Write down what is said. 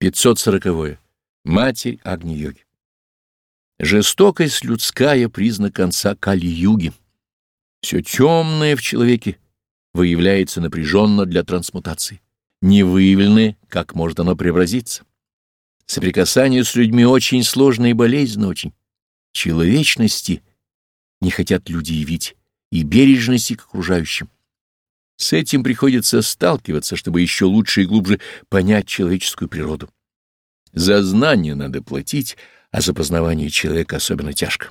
540. -е. Матерь Агни-йоги. Жестокость людская — признак конца Кали-юги. Все темное в человеке выявляется напряженно для трансмутации. Не выявленное, как может оно преобразиться. Соприкасание с людьми очень сложно и болезненно очень. Человечности не хотят люди явить, и бережности к окружающим. С этим приходится сталкиваться, чтобы еще лучше и глубже понять человеческую природу. За знание надо платить, а за познавание человека особенно тяжко.